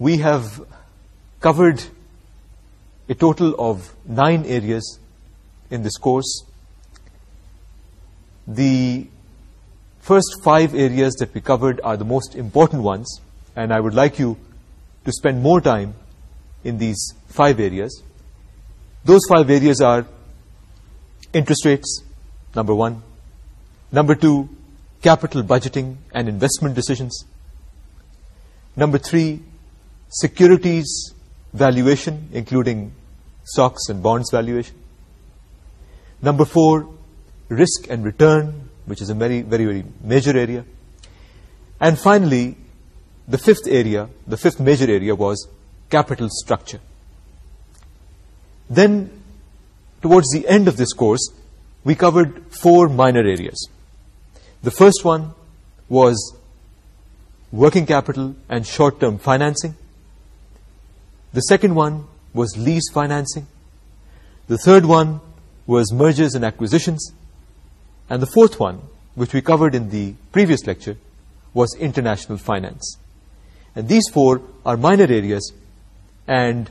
we have covered a total of nine areas in this course. The first five areas that we covered are the most important ones, and I would like you to spend more time in these five areas. Those five areas are interest rates, number one. Number two, capital budgeting and investment decisions. Number three, securities valuation, including stocks and bonds valuation. Number four, risk and return, which is a very, very major area. And finally, the fifth area, the fifth major area was capital structure. Then, towards the end of this course, we covered four minor areas. The first one was working capital and short-term financing. The second one was lease financing. The third one was mergers and acquisitions. And the fourth one, which we covered in the previous lecture, was international finance. And these four are minor areas, and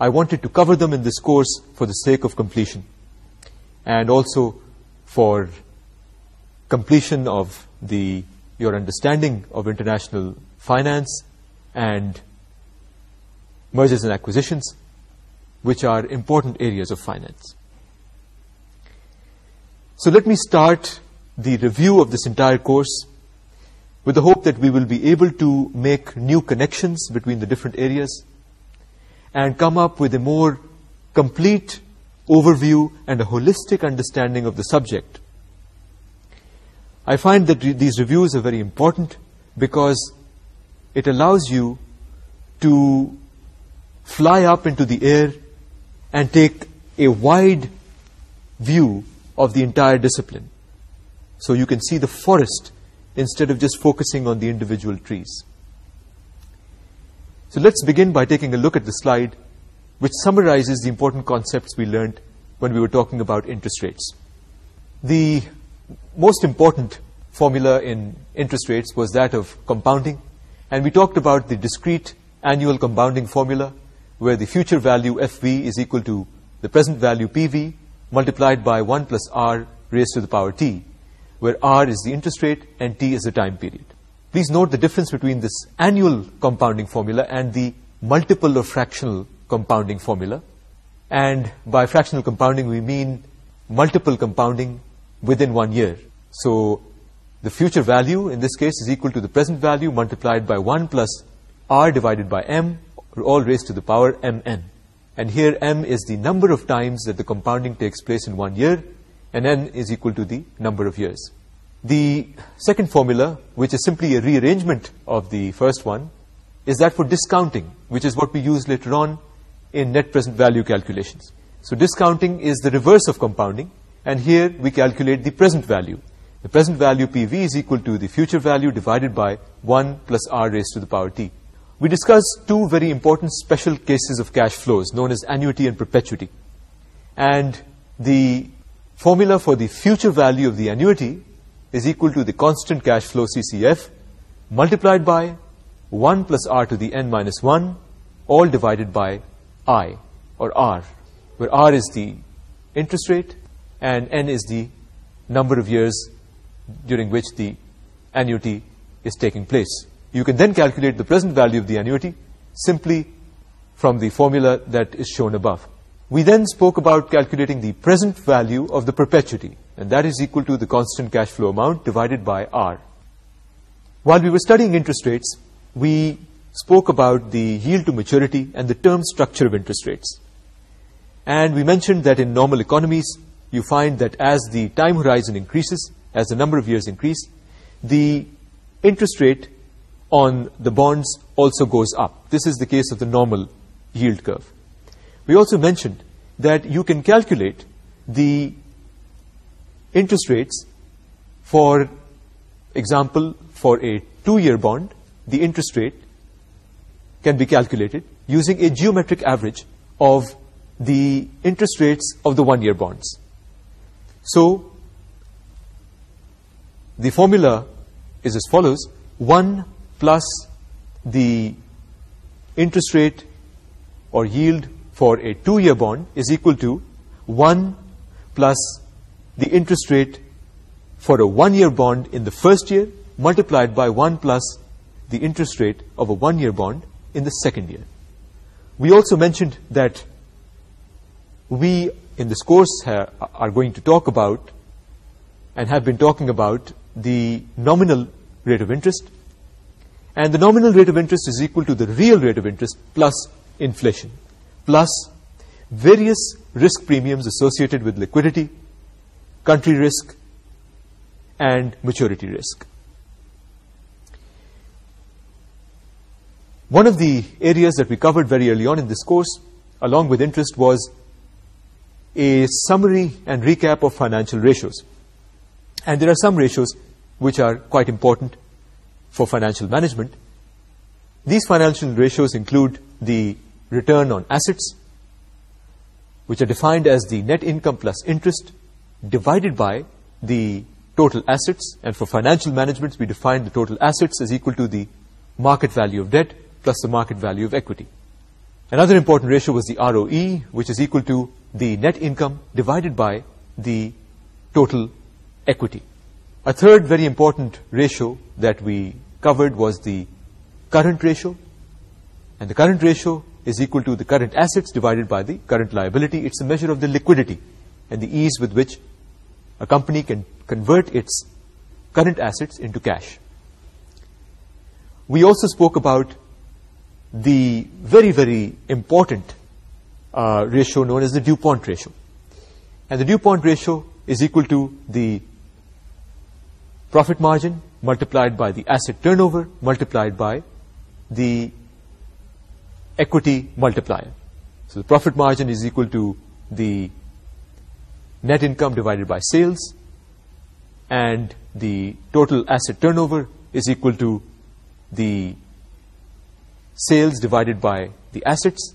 I wanted to cover them in this course for the sake of completion, and also for completion of the your understanding of international finance and finance mergers and acquisitions, which are important areas of finance. So let me start the review of this entire course with the hope that we will be able to make new connections between the different areas and come up with a more complete overview and a holistic understanding of the subject. I find that these reviews are very important because it allows you to fly up into the air and take a wide view of the entire discipline. So you can see the forest instead of just focusing on the individual trees. So let's begin by taking a look at the slide which summarizes the important concepts we learned when we were talking about interest rates. The most important formula in interest rates was that of compounding, and we talked about the discrete annual compounding formula, where the future value FV is equal to the present value PV multiplied by 1 plus R raised to the power T, where R is the interest rate and T is the time period. Please note the difference between this annual compounding formula and the multiple or fractional compounding formula. And by fractional compounding, we mean multiple compounding within one year. So the future value in this case is equal to the present value multiplied by 1 plus R divided by M all raised to the power mn. And here m is the number of times that the compounding takes place in one year, and n is equal to the number of years. The second formula, which is simply a rearrangement of the first one, is that for discounting, which is what we use later on in net present value calculations. So discounting is the reverse of compounding, and here we calculate the present value. The present value PV is equal to the future value divided by 1 plus r raised to the power t we discuss two very important special cases of cash flows known as annuity and perpetuity. And the formula for the future value of the annuity is equal to the constant cash flow CCF multiplied by 1 plus R to the N minus 1 all divided by I or R where R is the interest rate and N is the number of years during which the annuity is taking place you can then calculate the present value of the annuity simply from the formula that is shown above. We then spoke about calculating the present value of the perpetuity, and that is equal to the constant cash flow amount divided by R. While we were studying interest rates, we spoke about the yield to maturity and the term structure of interest rates. And we mentioned that in normal economies, you find that as the time horizon increases, as the number of years increase, the interest rate on the bonds also goes up. This is the case of the normal yield curve. We also mentioned that you can calculate the interest rates for example, for a two-year bond, the interest rate can be calculated using a geometric average of the interest rates of the one-year bonds. So, the formula is as follows plus the interest rate or yield for a two-year bond is equal to 1 plus the interest rate for a one-year bond in the first year multiplied by 1 plus the interest rate of a one-year bond in the second year. We also mentioned that we in this course are going to talk about and have been talking about the nominal rate of interest and the nominal rate of interest is equal to the real rate of interest plus inflation plus various risk premiums associated with liquidity country risk and maturity risk one of the areas that we covered very early on in this course along with interest was a summary and recap of financial ratios and there are some ratios which are quite important for financial management. These financial ratios include the return on assets, which are defined as the net income plus interest divided by the total assets. And for financial management, we define the total assets as equal to the market value of debt plus the market value of equity. Another important ratio was the ROE, which is equal to the net income divided by the total equity. A third very important ratio that we covered was the current ratio. And the current ratio is equal to the current assets divided by the current liability. It's a measure of the liquidity and the ease with which a company can convert its current assets into cash. We also spoke about the very, very important uh, ratio known as the DuPont ratio. And the DuPont ratio is equal to the profit margin multiplied by the asset turnover multiplied by the equity multiplier. So the profit margin is equal to the net income divided by sales and the total asset turnover is equal to the sales divided by the assets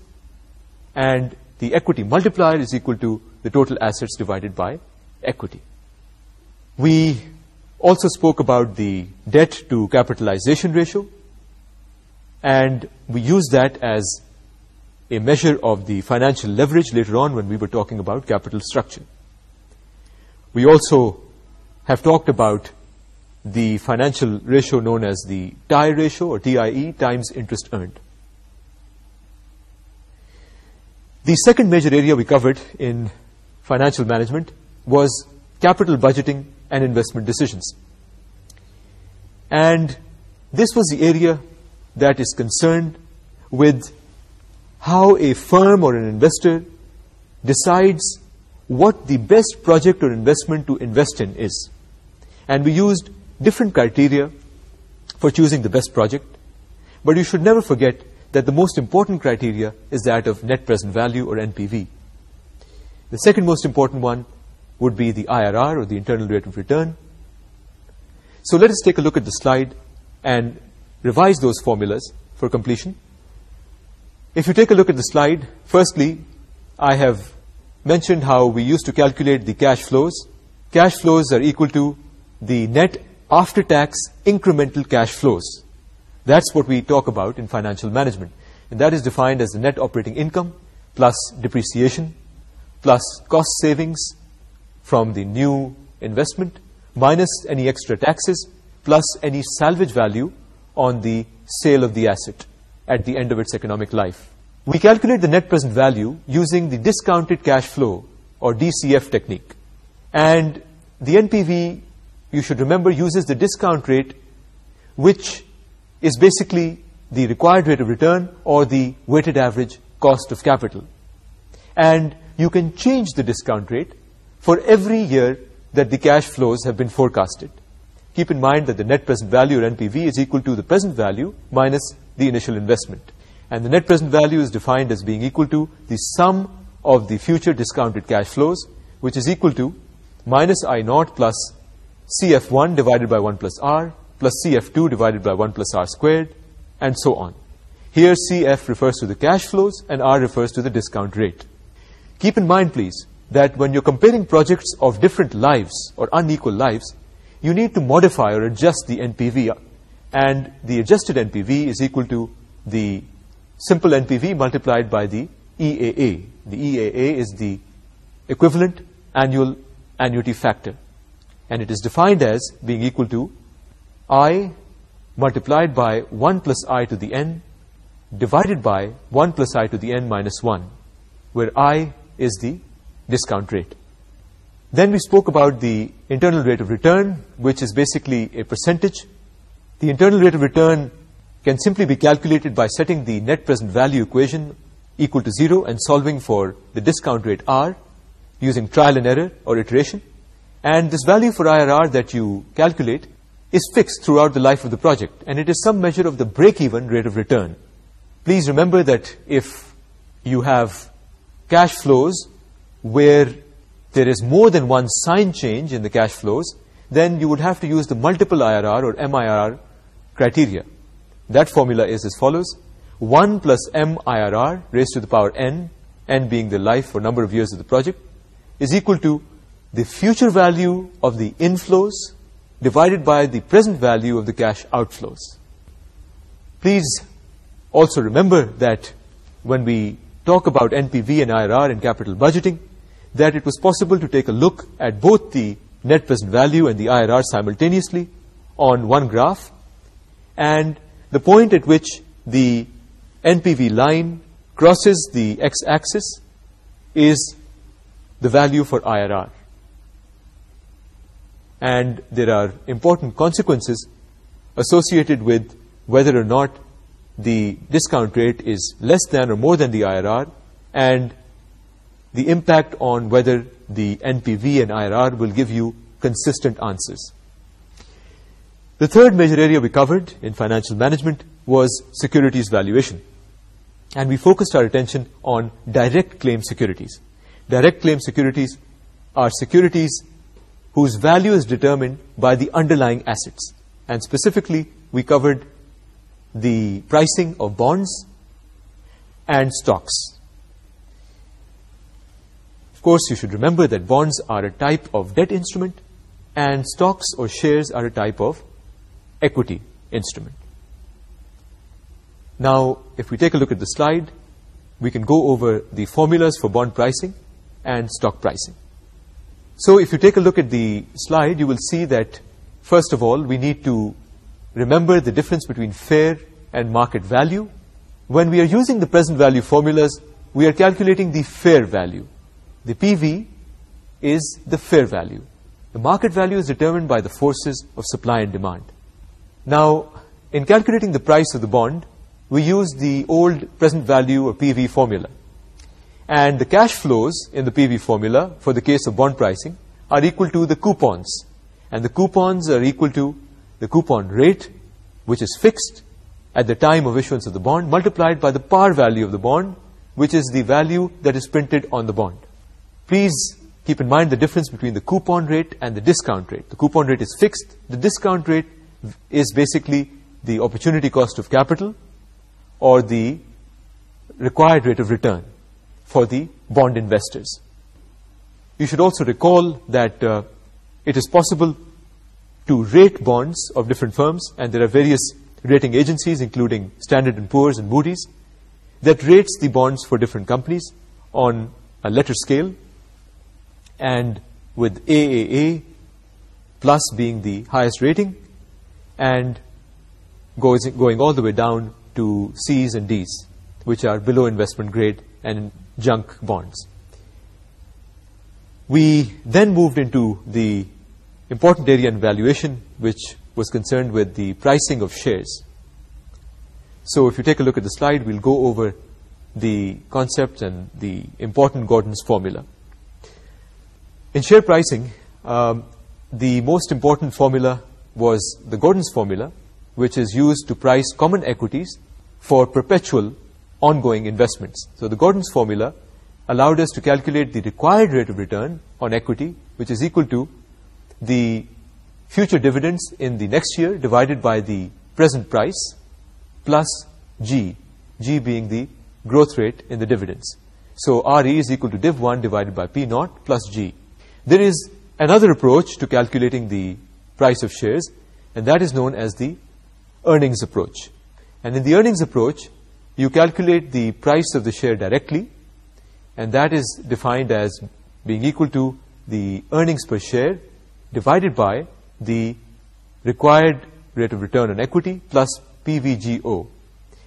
and the equity multiplier is equal to the total assets divided by equity. We also spoke about the debt to capitalization ratio and we used that as a measure of the financial leverage later on when we were talking about capital structure. We also have talked about the financial ratio known as the TIE ratio or TIE times interest earned. The second major area we covered in financial management was capital budgeting and investment decisions. And this was the area that is concerned with how a firm or an investor decides what the best project or investment to invest in is. And we used different criteria for choosing the best project, but you should never forget that the most important criteria is that of net present value or NPV. The second most important one would be the IRR or the internal rate of return. So let us take a look at the slide and revise those formulas for completion. If you take a look at the slide, firstly, I have mentioned how we used to calculate the cash flows. Cash flows are equal to the net after-tax incremental cash flows. That's what we talk about in financial management. And that is defined as the net operating income plus depreciation plus cost savings from the new investment minus any extra taxes plus any salvage value on the sale of the asset at the end of its economic life. We calculate the net present value using the discounted cash flow or DCF technique and the NPV you should remember uses the discount rate which is basically the required rate of return or the weighted average cost of capital and you can change the discount rate for every year that the cash flows have been forecasted. Keep in mind that the net present value or NPV is equal to the present value minus the initial investment. And the net present value is defined as being equal to the sum of the future discounted cash flows, which is equal to minus I naught plus CF1 divided by 1 plus R plus CF2 divided by 1 plus R squared, and so on. Here CF refers to the cash flows and R refers to the discount rate. Keep in mind, please, that when you're comparing projects of different lives or unequal lives, you need to modify or adjust the NPV, and the adjusted NPV is equal to the simple NPV multiplied by the EAA. The EAA is the equivalent annual annuity factor, and it is defined as being equal to I multiplied by 1 plus I to the N divided by 1 plus I to the N minus 1, where I is the Discount rate. Then we spoke about the internal rate of return, which is basically a percentage. The internal rate of return can simply be calculated by setting the net present value equation equal to zero and solving for the discount rate R using trial and error or iteration. And this value for IRR that you calculate is fixed throughout the life of the project and it is some measure of the break-even rate of return. Please remember that if you have cash flows where there is more than one sign change in the cash flows, then you would have to use the multiple IRR or MIRR criteria. That formula is as follows. 1 plus MIRR raised to the power N, N being the life or number of years of the project, is equal to the future value of the inflows divided by the present value of the cash outflows. Please also remember that when we talk about NPV and IRR in capital budgeting, that it was possible to take a look at both the net present value and the IRR simultaneously on one graph, and the point at which the NPV line crosses the x-axis is the value for IRR. And there are important consequences associated with whether or not the discount rate is less than or more than the IRR, and the impact on whether the NPV and IRR will give you consistent answers. The third major area we covered in financial management was securities valuation. And we focused our attention on direct claim securities. Direct claim securities are securities whose value is determined by the underlying assets. And specifically, we covered the pricing of bonds and stocks. Of course you should remember that bonds are a type of debt instrument and stocks or shares are a type of equity instrument. Now, if we take a look at the slide, we can go over the formulas for bond pricing and stock pricing. So, if you take a look at the slide, you will see that, first of all, we need to remember the difference between fair and market value. When we are using the present value formulas, we are calculating the fair value the PV is the fair value. The market value is determined by the forces of supply and demand. Now, in calculating the price of the bond, we use the old present value or PV formula. And the cash flows in the PV formula, for the case of bond pricing, are equal to the coupons. And the coupons are equal to the coupon rate, which is fixed at the time of issuance of the bond, multiplied by the par value of the bond, which is the value that is printed on the bond please keep in mind the difference between the coupon rate and the discount rate. The coupon rate is fixed. The discount rate is basically the opportunity cost of capital or the required rate of return for the bond investors. You should also recall that uh, it is possible to rate bonds of different firms, and there are various rating agencies, including Standard and Poor's and Moody's, that rates the bonds for different companies on a letter scale, and with AAA plus being the highest rating and going all the way down to C's and D's which are below investment grade and junk bonds. We then moved into the important area in valuation which was concerned with the pricing of shares. So if you take a look at the slide, we'll go over the concept and the important Gordon's formula. In share pricing, um, the most important formula was the Gordon's formula, which is used to price common equities for perpetual ongoing investments. So the Gordon's formula allowed us to calculate the required rate of return on equity, which is equal to the future dividends in the next year divided by the present price plus G, G being the growth rate in the dividends. So RE is equal to div 1 divided by p naught plus G there is another approach to calculating the price of shares and that is known as the earnings approach and in the earnings approach you calculate the price of the share directly and that is defined as being equal to the earnings per share divided by the required rate of return on equity plus PVGO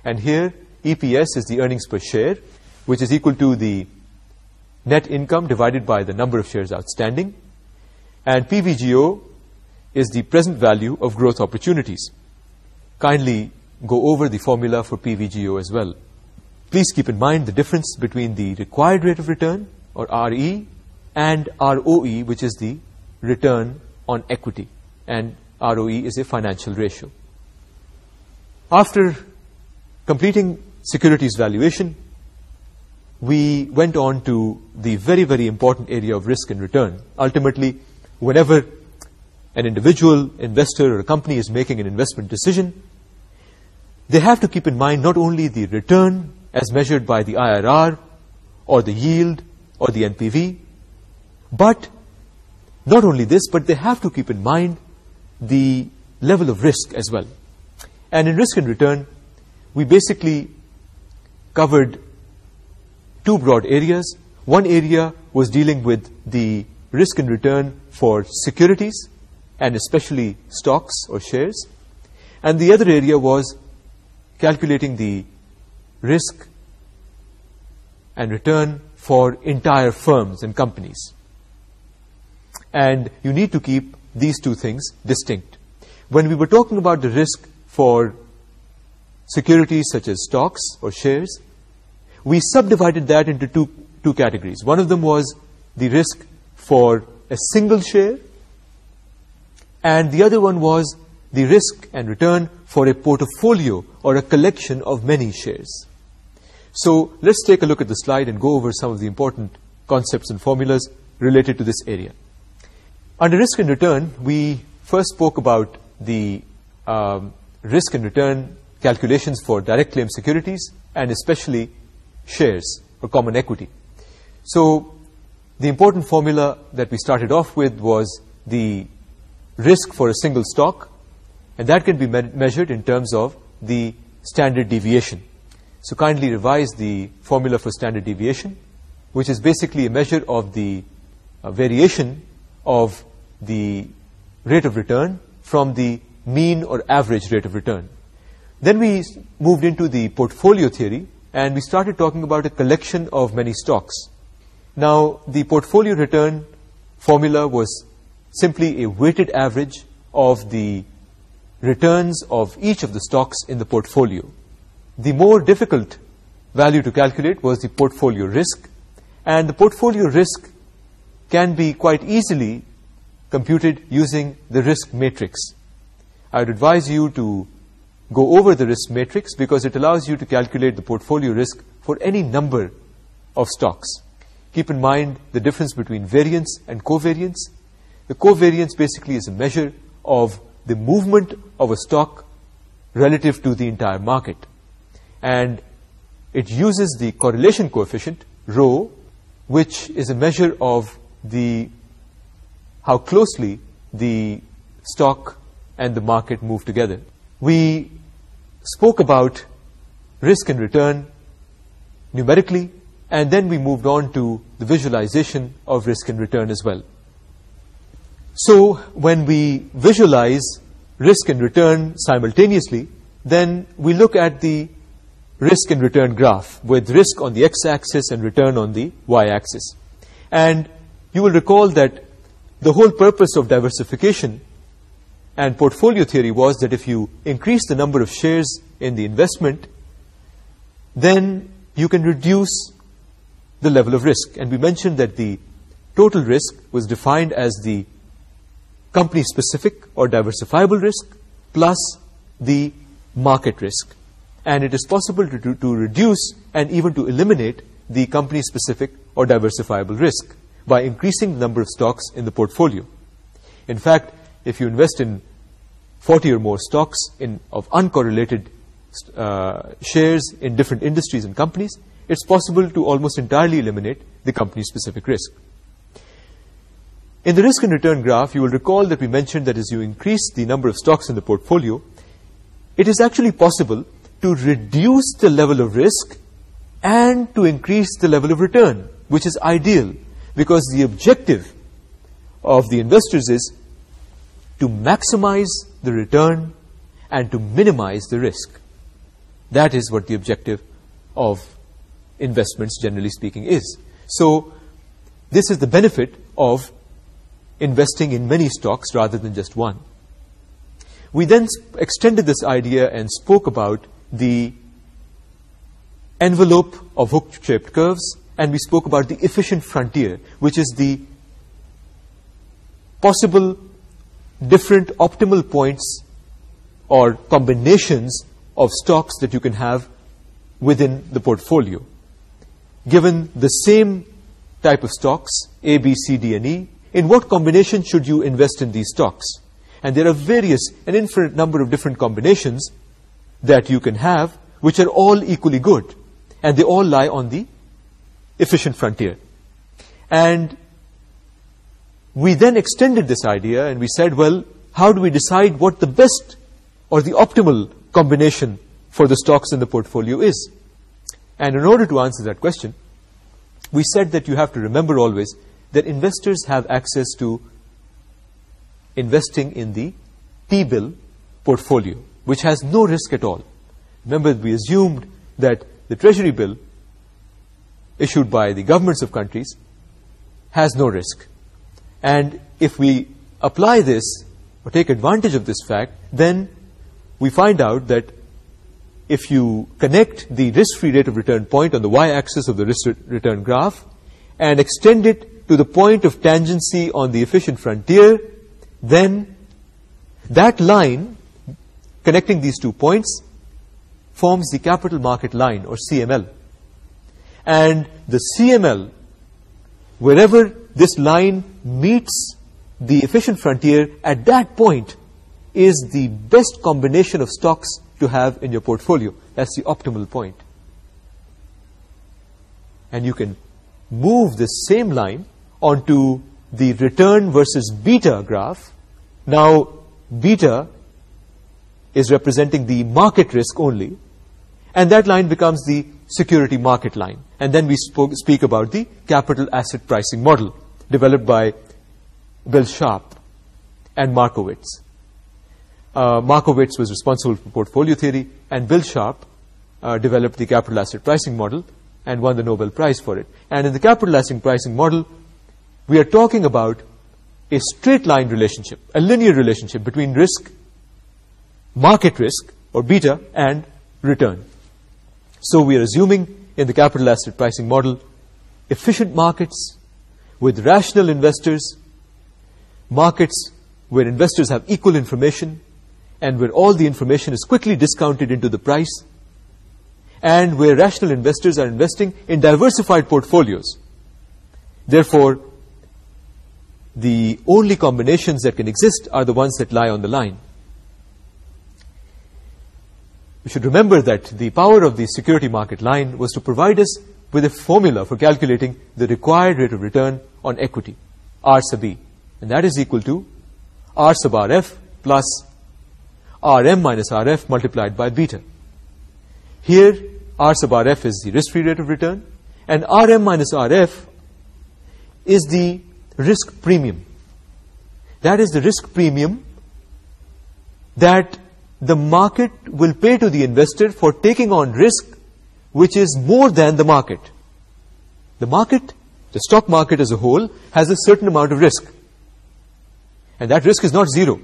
and here EPS is the earnings per share which is equal to the net income divided by the number of shares outstanding and PVGO is the present value of growth opportunities. Kindly go over the formula for PVGO as well. Please keep in mind the difference between the required rate of return or RE and ROE which is the return on equity and ROE is a financial ratio. After completing securities valuation we went on to the very, very important area of risk and return. Ultimately, whenever an individual investor or a company is making an investment decision, they have to keep in mind not only the return as measured by the IRR or the yield or the NPV, but not only this, but they have to keep in mind the level of risk as well. And in risk and return, we basically covered two broad areas. One area was dealing with the risk and return for securities and especially stocks or shares. And the other area was calculating the risk and return for entire firms and companies. And you need to keep these two things distinct. When we were talking about the risk for securities such as stocks or shares, we subdivided that into two, two categories. One of them was the risk for a single share, and the other one was the risk and return for a portfolio or a collection of many shares. So let's take a look at the slide and go over some of the important concepts and formulas related to this area. Under risk and return, we first spoke about the um, risk and return calculations for direct claim securities and especially shares or common equity. So the important formula that we started off with was the risk for a single stock and that can be measured in terms of the standard deviation. So kindly revise the formula for standard deviation which is basically a measure of the uh, variation of the rate of return from the mean or average rate of return. Then we moved into the portfolio theory and we started talking about a collection of many stocks. Now, the portfolio return formula was simply a weighted average of the returns of each of the stocks in the portfolio. The more difficult value to calculate was the portfolio risk, and the portfolio risk can be quite easily computed using the risk matrix. I would advise you to go over the risk matrix because it allows you to calculate the portfolio risk for any number of stocks. Keep in mind the difference between variance and covariance. The covariance basically is a measure of the movement of a stock relative to the entire market. And it uses the correlation coefficient, rho, which is a measure of the how closely the stock and the market move together. We spoke about risk and return numerically, and then we moved on to the visualization of risk and return as well. So when we visualize risk and return simultaneously, then we look at the risk and return graph with risk on the x-axis and return on the y-axis. And you will recall that the whole purpose of diversification and portfolio theory was that if you increase the number of shares in the investment, then you can reduce the level of risk. And we mentioned that the total risk was defined as the company-specific or diversifiable risk plus the market risk. And it is possible to, reduce and even to eliminate the company-specific or diversifiable risk by increasing the number of stocks in the portfolio. In fact, if you invest in Forty or more stocks of uncorrelated uh, shares in different industries and companies. It's possible to almost entirely eliminate the company-specific risk. In the risk and return graph, you will recall that we mentioned that as you increase the number of stocks in the portfolio, it is actually possible to reduce the level of risk and to increase the level of return, which is ideal because the objective of the investors is to maximize the return and to minimize the risk. That is what the objective of investments, generally speaking, is. So this is the benefit of investing in many stocks rather than just one. We then extended this idea and spoke about the envelope of hook-shaped curves, and we spoke about the efficient frontier, which is the possible different optimal points or combinations of stocks that you can have within the portfolio. Given the same type of stocks, A, B, C, D, and E, in what combination should you invest in these stocks? And there are various, an infinite number of different combinations that you can have, which are all equally good. And they all lie on the efficient frontier. And we then extended this idea and we said, well, how do we decide what the best or the optimal combination for the stocks in the portfolio is? And in order to answer that question, we said that you have to remember always that investors have access to investing in the T-bill portfolio, which has no risk at all. Remember, we assumed that the Treasury bill issued by the governments of countries has no risk and if we apply this or take advantage of this fact then we find out that if you connect the risk-free rate of return point on the y-axis of the risk return graph and extend it to the point of tangency on the efficient frontier then that line connecting these two points forms the capital market line or CML and the CML wherever this line meets the efficient frontier at that point is the best combination of stocks to have in your portfolio. That's the optimal point. And you can move this same line onto the return versus beta graph. Now, beta is representing the market risk only. And that line becomes the security market line. And then we speak about the capital asset pricing model developed by Bill Sharp and Markowitz. Uh, Markowitz was responsible for portfolio theory, and Bill Sharp uh, developed the capital asset pricing model and won the Nobel Prize for it. And in the capital asset pricing model, we are talking about a straight-line relationship, a linear relationship between risk, market risk, or beta, and return. So we are assuming in the capital asset pricing model efficient markets, with rational investors, markets where investors have equal information, and where all the information is quickly discounted into the price, and where rational investors are investing in diversified portfolios. Therefore, the only combinations that can exist are the ones that lie on the line. We should remember that the power of the security market line was to provide us with a formula for calculating the required rate of return on equity, R sub B. And that is equal to R sub RF plus RM minus RF multiplied by beta. Here, R sub RF is the risk-free rate of return, and RM minus RF is the risk premium. That is the risk premium that the market will pay to the investor for taking on risk which is more than the market. The market the stock market as a whole has a certain amount of risk. And that risk is not zero.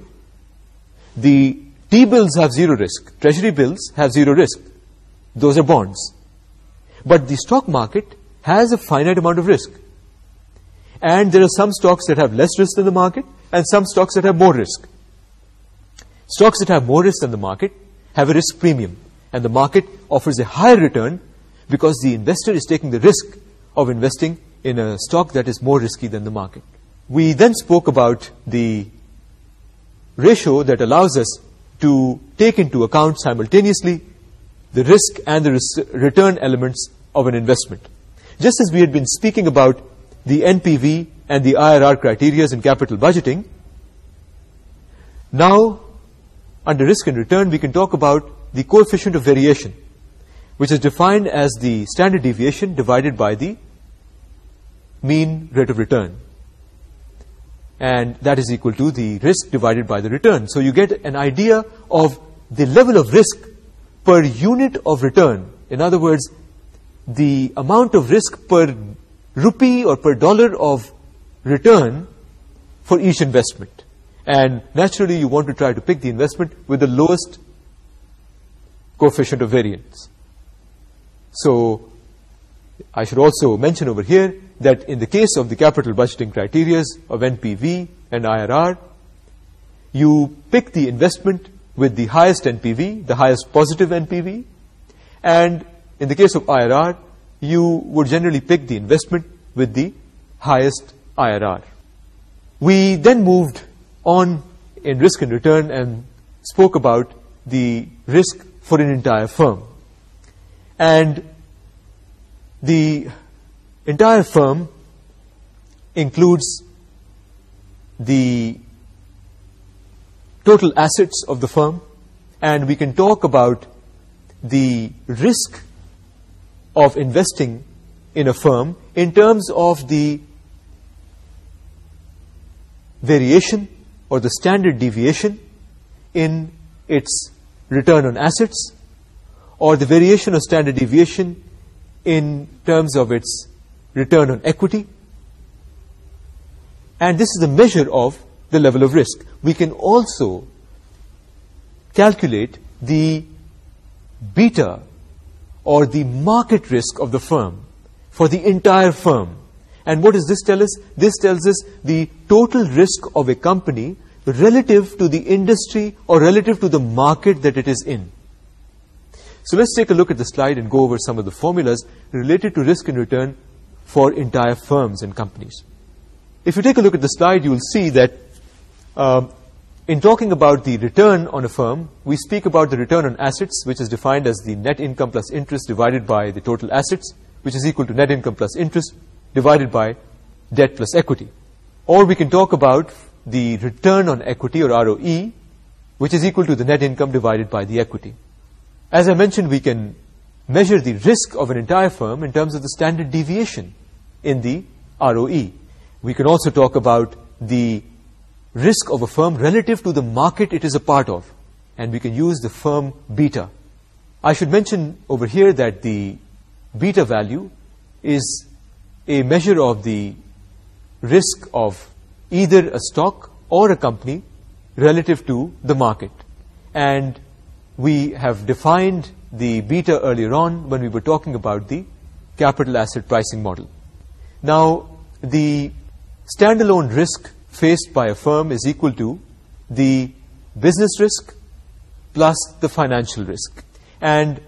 The T-bills have zero risk. Treasury bills have zero risk. Those are bonds. But the stock market has a finite amount of risk. And there are some stocks that have less risk than the market and some stocks that have more risk. Stocks that have more risk than the market have a risk premium and the market offers a higher return because the investor is taking the risk of investing in a stock that is more risky than the market. We then spoke about the ratio that allows us to take into account simultaneously the risk and the return elements of an investment. Just as we had been speaking about the NPV and the IRR criteria in capital budgeting, now under risk and return we can talk about the coefficient of variation, which is defined as the standard deviation divided by the mean rate of return. And that is equal to the risk divided by the return. So you get an idea of the level of risk per unit of return. In other words, the amount of risk per rupee or per dollar of return for each investment. And naturally, you want to try to pick the investment with the lowest coefficient of variance. So I should also mention over here that in the case of the capital budgeting criterias of NPV and IRR, you pick the investment with the highest NPV, the highest positive NPV, and in the case of IRR, you would generally pick the investment with the highest IRR. We then moved on in risk and return and spoke about the risk for an entire firm. And the entire firm includes the total assets of the firm and we can talk about the risk of investing in a firm in terms of the variation or the standard deviation in its return on assets or the variation of standard deviation in terms of its return on equity and this is a measure of the level of risk. We can also calculate the beta or the market risk of the firm for the entire firm. And what does this tell us? This tells us the total risk of a company relative to the industry or relative to the market that it is in. So let's take a look at the slide and go over some of the formulas related to risk and return for entire firms and companies. If you take a look at the slide, you'll see that um, in talking about the return on a firm, we speak about the return on assets, which is defined as the net income plus interest divided by the total assets, which is equal to net income plus interest divided by debt plus equity. Or we can talk about the return on equity, or ROE, which is equal to the net income divided by the equity. As I mentioned, we can measure the risk of an entire firm in terms of the standard deviation in the ROE. We can also talk about the risk of a firm relative to the market it is a part of, and we can use the firm beta. I should mention over here that the beta value is a measure of the risk of either a stock or a company relative to the market. And we have defined the beta earlier on when we were talking about the capital asset pricing model. Now, the standalone risk faced by a firm is equal to the business risk plus the financial risk. And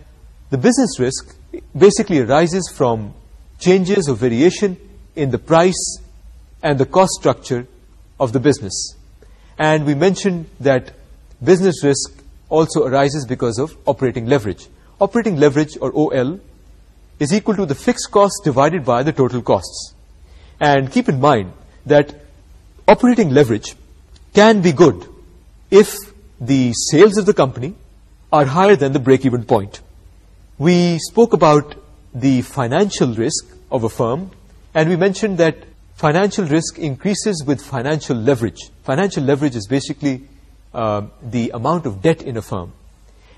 the business risk basically arises from changes or variation in the price and the cost structure of the business. And we mentioned that business risk also arises because of operating leverage. Operating leverage, or OL, is equal to the fixed costs divided by the total costs. And keep in mind that operating leverage can be good if the sales of the company are higher than the break-even point. We spoke about the financial risk of a firm, and we mentioned that financial risk increases with financial leverage. Financial leverage is basically uh, the amount of debt in a firm.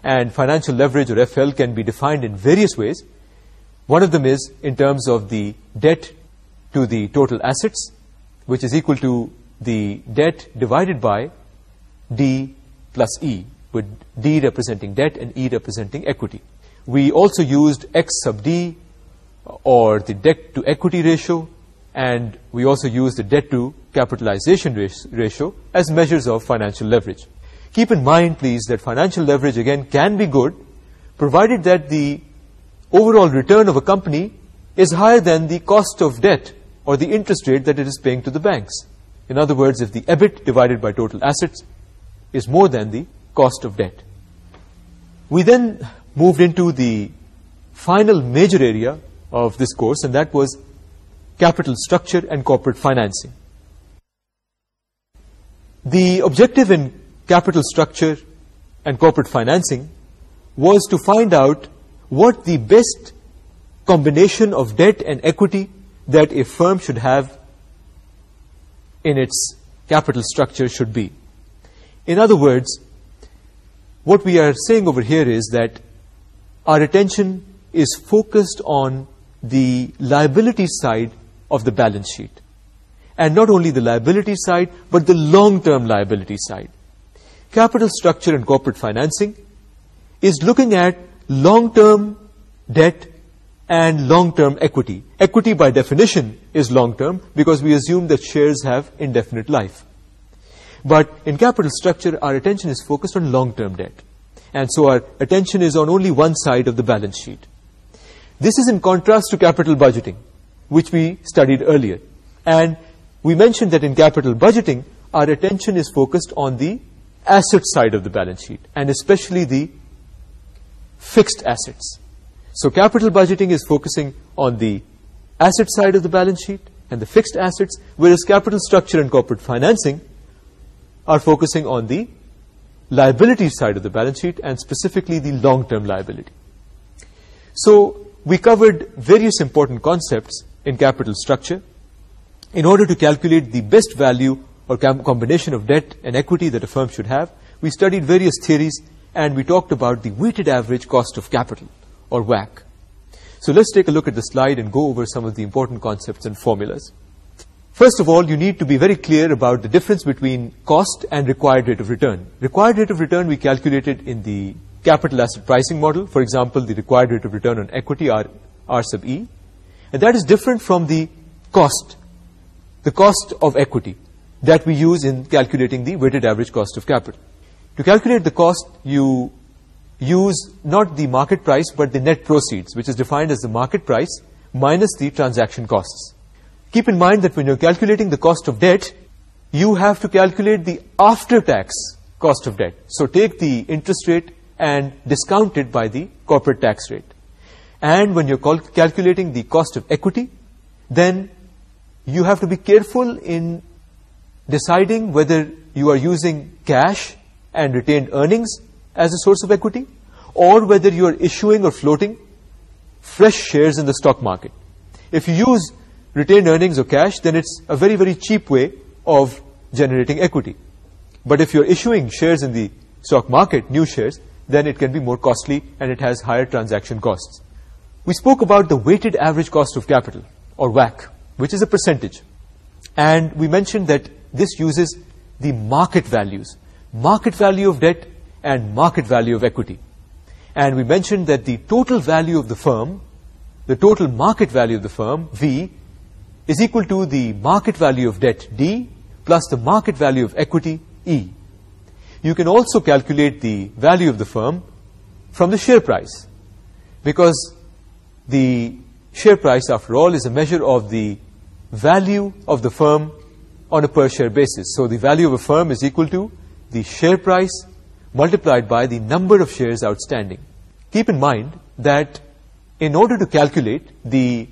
And financial leverage or FL can be defined in various ways. One of them is in terms of the debt to the total assets, which is equal to the debt divided by D plus E, with D representing debt and E representing equity. We also used X sub D uh, or the debt to equity ratio, and we also used the debt to capitalization ratio as measures of financial leverage. Keep in mind, please, that financial leverage, again, can be good, provided that the overall return of a company is higher than the cost of debt or the interest rate that it is paying to the banks. In other words, if the EBIT divided by total assets is more than the cost of debt. We then moved into the final major area of this course, and that was capital structure and corporate financing the objective in capital structure and corporate financing was to find out what the best combination of debt and equity that a firm should have in its capital structure should be. In other words, what we are saying over here is that our attention is focused on the liability side of the balance sheet and not only the liability side, but the long-term liability side. Capital structure and corporate financing is looking at long-term debt and long-term equity. Equity, by definition, is long-term because we assume that shares have indefinite life. But in capital structure, our attention is focused on long-term debt. And so our attention is on only one side of the balance sheet. This is in contrast to capital budgeting, which we studied earlier. And we mentioned that in capital budgeting, our attention is focused on the asset side of the balance sheet, and especially the fixed assets. So capital budgeting is focusing on the asset side of the balance sheet and the fixed assets, whereas capital structure and corporate financing are focusing on the liability side of the balance sheet, and specifically the long-term liability. So we covered various important concepts in capital structure, in order to calculate the best value or combination of debt and equity that a firm should have, we studied various theories and we talked about the weighted average cost of capital, or WAC. So let's take a look at the slide and go over some of the important concepts and formulas. First of all, you need to be very clear about the difference between cost and required rate of return. Required rate of return we calculated in the capital asset pricing model. For example, the required rate of return on equity, R, R sub E. And that is different from the cost the cost of equity that we use in calculating the weighted average cost of capital. To calculate the cost, you use not the market price, but the net proceeds, which is defined as the market price minus the transaction costs. Keep in mind that when you're calculating the cost of debt, you have to calculate the after-tax cost of debt. So take the interest rate and discount it by the corporate tax rate. And when you're calculating the cost of equity, then you have to be careful in deciding whether you are using cash and retained earnings as a source of equity or whether you are issuing or floating fresh shares in the stock market. If you use retained earnings or cash, then it's a very, very cheap way of generating equity. But if you're issuing shares in the stock market, new shares, then it can be more costly and it has higher transaction costs. We spoke about the weighted average cost of capital, or WACC which is a percentage. And we mentioned that this uses the market values. Market value of debt and market value of equity. And we mentioned that the total value of the firm, the total market value of the firm, V, is equal to the market value of debt, D, plus the market value of equity, E. You can also calculate the value of the firm from the share price because the share price, after all, is a measure of the value of the firm on a per share basis. So the value of a firm is equal to the share price multiplied by the number of shares outstanding. Keep in mind that in order to calculate the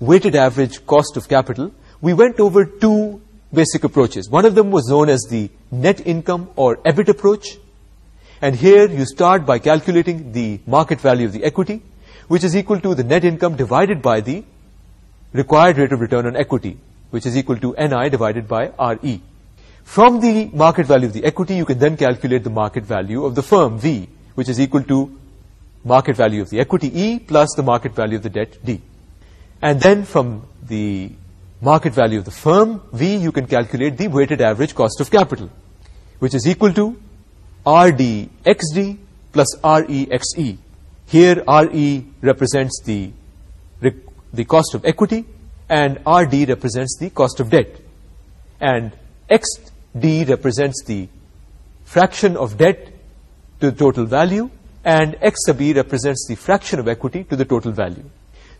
weighted average cost of capital, we went over two basic approaches. One of them was known as the net income or EBIT approach. And here you start by calculating the market value of the equity, which is equal to the net income divided by the required rate of return on equity, which is equal to NI divided by RE. From the market value of the equity, you can then calculate the market value of the firm, V, which is equal to market value of the equity, E, plus the market value of the debt, D. And then from the market value of the firm, V, you can calculate the weighted average cost of capital, which is equal to RD XD plus X E. Here, RE represents the the cost of equity and RD represents the cost of debt and XD represents the fraction of debt to the total value and X sub E represents the fraction of equity to the total value.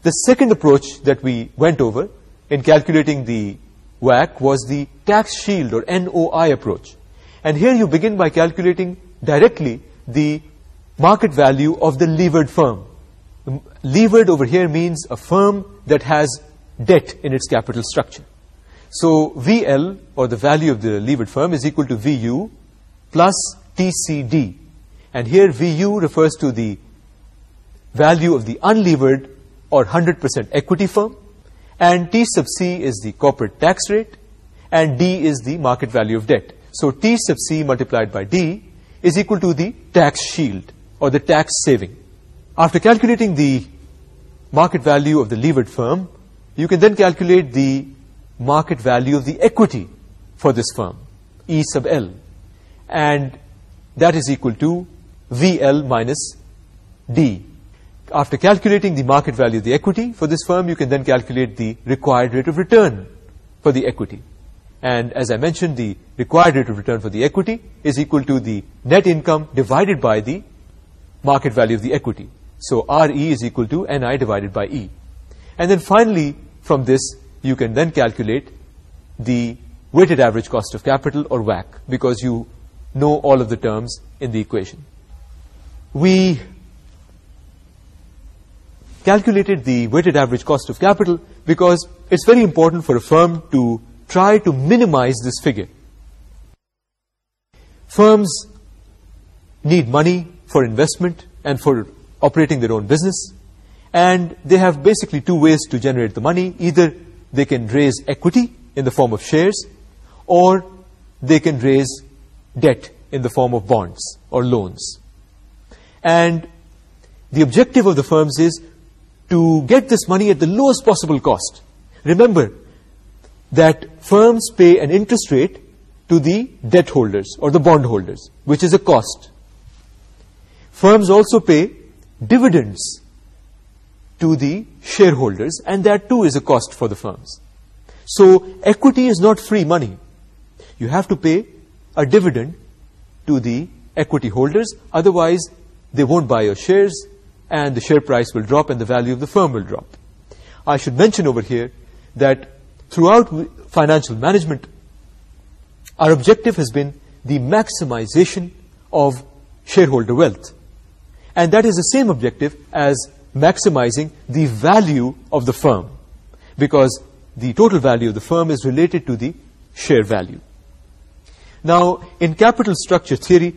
The second approach that we went over in calculating the WAC was the tax shield or NOI approach. And here you begin by calculating directly the market value of the levered firm levered over here means a firm that has debt in its capital structure. So VL, or the value of the levered firm, is equal to VU plus TCD. And here VU refers to the value of the unlevered or 100% equity firm. And T sub C is the corporate tax rate. And D is the market value of debt. So T sub C multiplied by D is equal to the tax shield or the tax saving. After calculating the market value of the levered firm, you can then calculate the market value of the equity for this firm, E sub L. And that is equal to VL minus D. After calculating the market value of the equity for this firm, you can then calculate the required rate of return for the equity. And as I mentioned, the required rate of return for the equity is equal to the net income divided by the market value of the equity so RE is equal to NI divided by E. And then finally, from this, you can then calculate the weighted average cost of capital or WACC because you know all of the terms in the equation. We calculated the weighted average cost of capital because it's very important for a firm to try to minimize this figure. Firms need money for investment and for operating their own business and they have basically two ways to generate the money. Either they can raise equity in the form of shares or they can raise debt in the form of bonds or loans. And the objective of the firms is to get this money at the lowest possible cost. Remember that firms pay an interest rate to the debt holders or the bond holders, which is a cost. Firms also pay dividends to the shareholders and that too is a cost for the firms. So equity is not free money. You have to pay a dividend to the equity holders otherwise they won't buy your shares and the share price will drop and the value of the firm will drop. I should mention over here that throughout financial management our objective has been the maximization of shareholder wealth. And that is the same objective as maximizing the value of the firm because the total value of the firm is related to the share value. Now, in capital structure theory,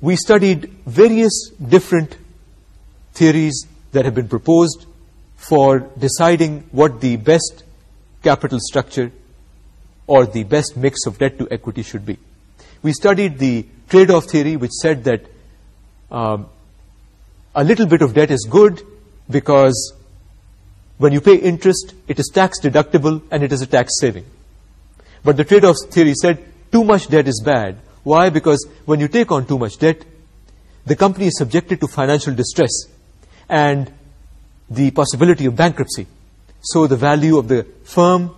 we studied various different theories that have been proposed for deciding what the best capital structure or the best mix of debt to equity should be. We studied the trade-off theory which said that um, a little bit of debt is good because when you pay interest, it is tax deductible and it is a tax saving. But the trade offs theory said too much debt is bad. Why? Because when you take on too much debt, the company is subjected to financial distress and the possibility of bankruptcy. So the value of the firm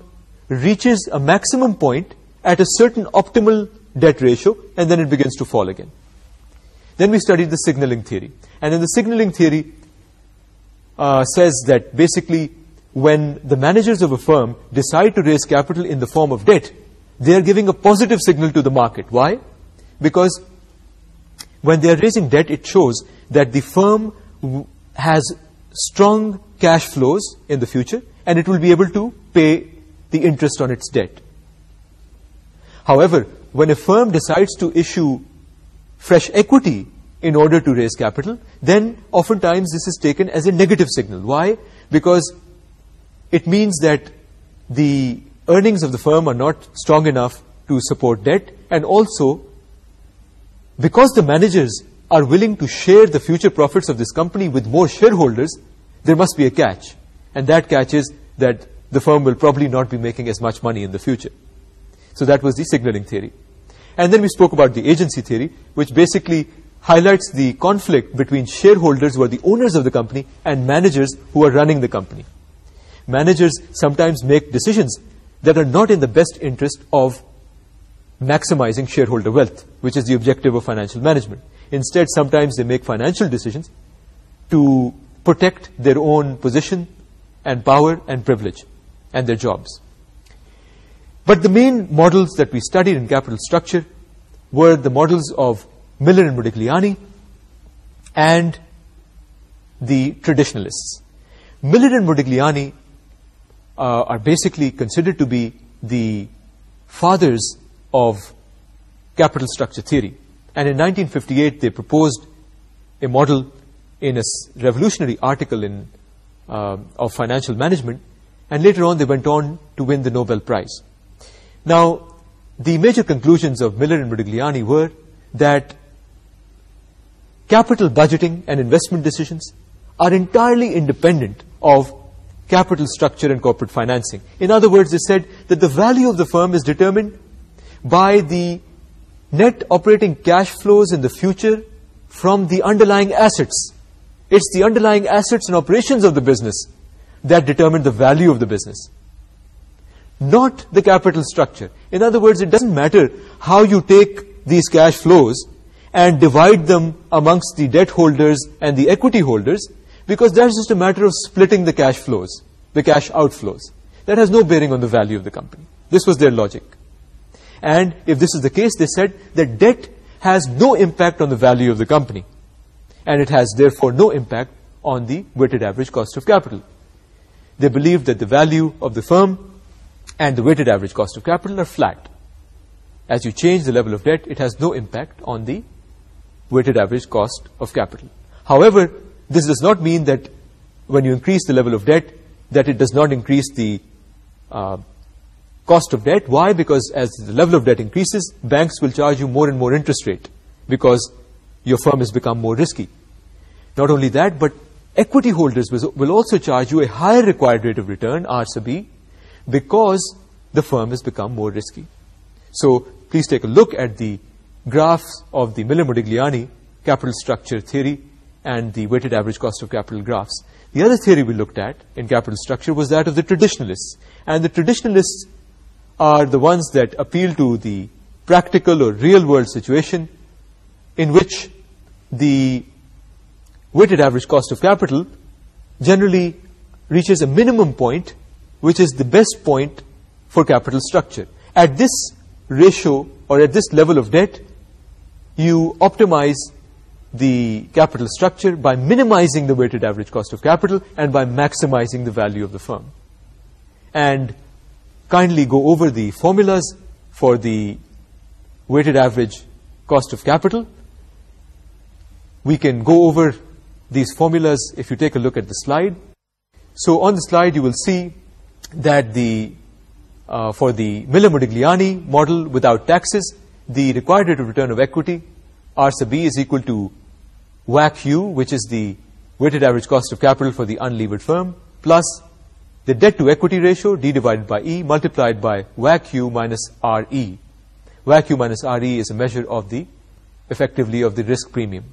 reaches a maximum point at a certain optimal debt ratio and then it begins to fall again. Then we studied the signaling theory. And then the signaling theory uh, says that basically when the managers of a firm decide to raise capital in the form of debt, they are giving a positive signal to the market. Why? Because when they are raising debt, it shows that the firm has strong cash flows in the future and it will be able to pay the interest on its debt. However, when a firm decides to issue fresh equity in order to raise capital, then oftentimes this is taken as a negative signal. Why? Because it means that the earnings of the firm are not strong enough to support debt, and also because the managers are willing to share the future profits of this company with more shareholders, there must be a catch. And that catch is that the firm will probably not be making as much money in the future. So that was the signaling theory. And then we spoke about the agency theory, which basically highlights the conflict between shareholders who are the owners of the company and managers who are running the company. Managers sometimes make decisions that are not in the best interest of maximizing shareholder wealth, which is the objective of financial management. Instead, sometimes they make financial decisions to protect their own position and power and privilege and their jobs. But the main models that we studied in capital structure were the models of Miller and Modigliani and the traditionalists. Miller and Modigliani uh, are basically considered to be the fathers of capital structure theory. And in 1958, they proposed a model in a revolutionary article in uh, of financial management. And later on, they went on to win the Nobel Prize. Now, the major conclusions of Miller and Modigliani were that capital budgeting and investment decisions are entirely independent of capital structure and corporate financing. In other words, they said that the value of the firm is determined by the net operating cash flows in the future from the underlying assets. It's the underlying assets and operations of the business that determine the value of the business, not the capital structure. In other words, it doesn't matter how you take these cash flows and divide them amongst the debt holders and the equity holders because that's just a matter of splitting the cash flows, the cash outflows. That has no bearing on the value of the company. This was their logic. And if this is the case, they said that debt has no impact on the value of the company and it has therefore no impact on the weighted average cost of capital. They believed that the value of the firm and the weighted average cost of capital are flat. As you change the level of debt, it has no impact on the weighted average cost of capital. However, this does not mean that when you increase the level of debt, that it does not increase the uh, cost of debt. Why? Because as the level of debt increases, banks will charge you more and more interest rate because your firm has become more risky. Not only that, but equity holders will also charge you a higher required rate of return, R sub E, because the firm has become more risky. So please take a look at the graphs of the Miller Modigliani capital structure theory and the weighted average cost of capital graphs. The other theory we looked at in capital structure was that of the traditionalists. And the traditionalists are the ones that appeal to the practical or real-world situation in which the weighted average cost of capital generally reaches a minimum point, which is the best point for capital structure. At this ratio or at this level of debt, you optimize the capital structure by minimizing the weighted average cost of capital and by maximizing the value of the firm. And kindly go over the formulas for the weighted average cost of capital. We can go over these formulas if you take a look at the slide. So on the slide you will see that the uh, for the Miller-Modigliani model without taxes, the required rate of return of equity, R sub B, is equal to WAC U, which is the weighted average cost of capital for the unlevered firm, plus the debt to equity ratio d divided by E multiplied by WACU minus RE. WACU minus RE is a measure of the effectively of the risk premium.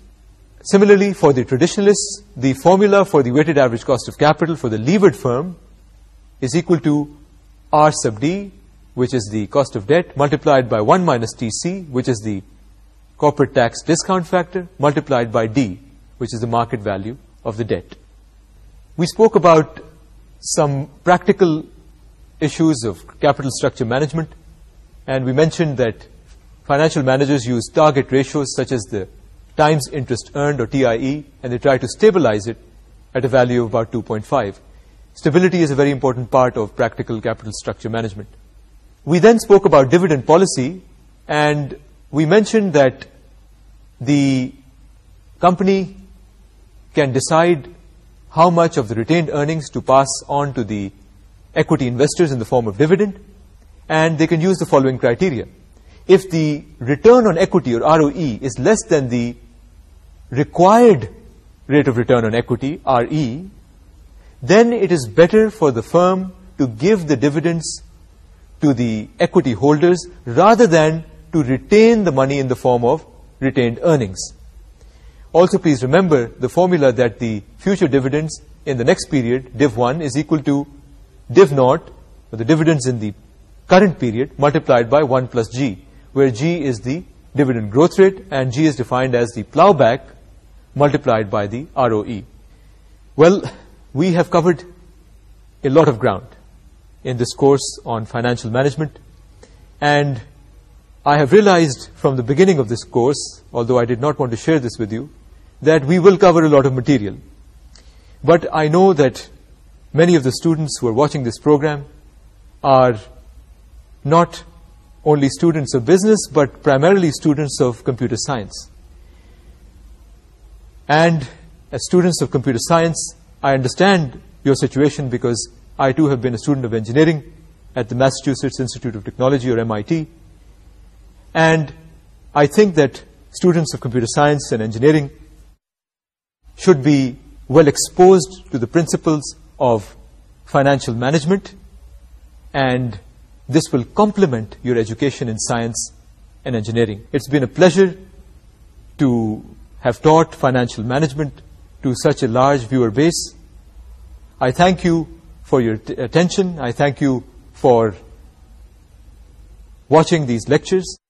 Similarly, for the traditionalists, the formula for the weighted average cost of capital for the levered firm is equal to R sub D which is the cost of debt multiplied by 1 minus TC which is the corporate tax discount factor multiplied by D which is the market value of the debt. We spoke about some practical issues of capital structure management and we mentioned that financial managers use target ratios such as the times interest earned or TIE and they try to stabilize it at a value of about 2.5. Stability is a very important part of practical capital structure management we then spoke about dividend policy and we mentioned that the company can decide how much of the retained earnings to pass on to the equity investors in the form of dividend and they can use the following criteria. If the return on equity or ROE is less than the required rate of return on equity, RE, then it is better for the firm to give the dividends to the equity holders rather than to retain the money in the form of retained earnings. Also please remember the formula that the future dividends in the next period, div 1, is equal to div 0 the dividends in the current period, multiplied by 1 plus g, where g is the dividend growth rate and g is defined as the plowback multiplied by the ROE. Well, we have covered a lot of ground in this course on financial management and I have realized from the beginning of this course, although I did not want to share this with you, that we will cover a lot of material. But I know that many of the students who are watching this program are not only students of business, but primarily students of computer science. And as students of computer science, I understand your situation because I too have been a student of engineering at the Massachusetts Institute of Technology or MIT. And I think that students of computer science and engineering should be well exposed to the principles of financial management and this will complement your education in science and engineering. It's been a pleasure to have taught financial management to such a large viewer base. I thank you for your attention. I thank you for watching these lectures.